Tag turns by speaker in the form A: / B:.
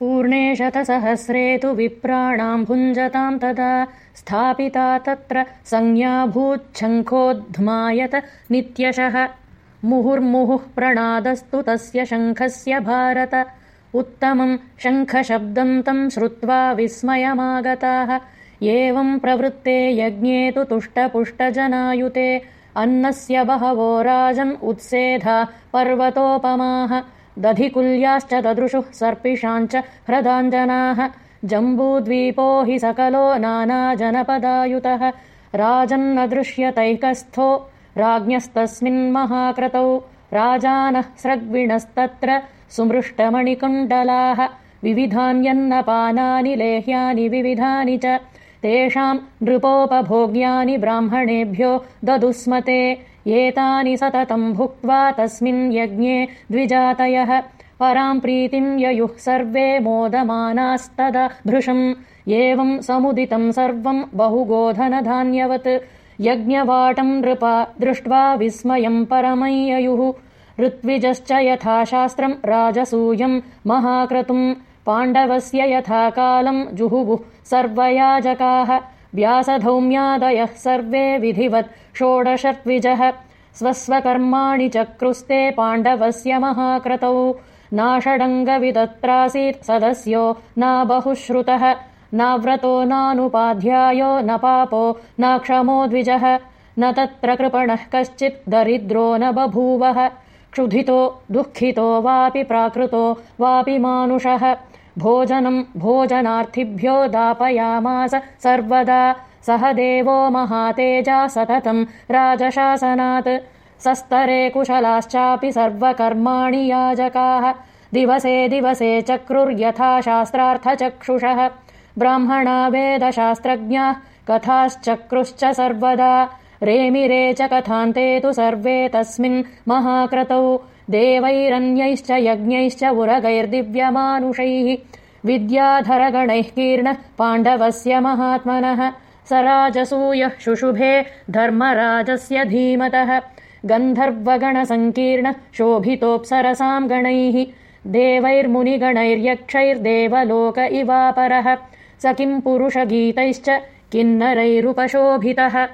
A: पूर्णे शतसहस्रे तु विप्राणाम् भुञ्जताम् तदा स्थापिता तत्र संज्ञाभूच्छङ्खोऽध्मायत नित्यशः। मुहुर्मुहुः प्रणादस्तु तस्य शङ्खस्य भारत। उत्तमम् शङ्खशब्दम् तम् श्रुत्वा विस्मयमागताः। एवम् प्रवृत्ते यज्ञे तु तुष्टपुष्टजनायुते। अन्नस्य बहवो राजन् उत्सेधा पर्वतोपमाः दधिकुल्याश्च ददृशुः सर्पिषाञ्च ह्रदाञ्जनाः। जम्बूद्वीपो हि सकलो नानाजनपदायुतः। राजन्न दृश्यतैकस्थो राज्ञस्तस्मिन्महाक्रतौ राजानः स्रग्विणस्तत्र सुमृष्टमणिकुण्डलाः। विविधान्यन्नपानानि लेह्यानि विविधानि च। तेषाम् नृपोपभोग्यानि ब्राह्मणेभ्यो ददुस्मते एतानि सततम् भुक्त्वा तस्मिन् यज्ञे द्विजातयः। पराम् प्रीतिम् ययुः सर्वे मोदमानास्तदा भृशम्। एवम् समुदितम् सर्वम् बहुगोधनधान्यवत्। यज्ञवाटम् नृपा दृष्ट्वा विस्मयम् परमय्ययुः। ऋत्विजश्च यथा शास्त्रम् राजसूयम् महाक्रतुम्। पाण्डवस्य यथा कालम् जुहुवुः सर्वयाजकाः व्यासधौम्यादयः सर्वे विधिवत् षोडशर्त्विजः स्वस्वकर्माणि चक्रुस्ते पाण्डवस्य महाक्रतौ। नाषडङ्गविदत्रासीत् सदस्यो नाबहुश्रुतः नाव्रतो नानुपाध्यायो न पापो नाक्षमो द्विजः। न तत्र कृपणः कश्चित् दरिद्रो न बभूवः। क्षुधितो दुःखितो वापि प्राकृतो वापि मानुषः भोजनम् भोजनार्थिभ्यो दापयामास सर्वदा। सह देवो महातेजा सततम् राजशासनात् सस्तरे कुशलाश्चापि सर्वकर्माणि याजकाः। दिवसे दिवसे चक्रुर्यथा शास्त्रार्थचक्षुषः। ब्राह्मणा वेदशास्त्रज्ञाः कथाश्चक्रुश्च सर्वदा। रेमिरे च कथान्ते तु सर्वे तस्मिन् महाक्रतौ देवैरन्यैश्च यज्ञैश्च उरगैर्दिव्यमानुषैः विद्याधरगणैः कीर्णः पाण्डवस्य महात्मनः। स राजसूयः शुशुभे धर्मराजस्य धीमतः। गन्धर्वगणसङ्कीर्णः शोभितोऽप्सरसाम् गणैः। देवैर्मुनिगणैर्यक्षैर्देवलोक इवापरः। स किम् पुरुषगीतैश्च किन्नरैरुपशोभितः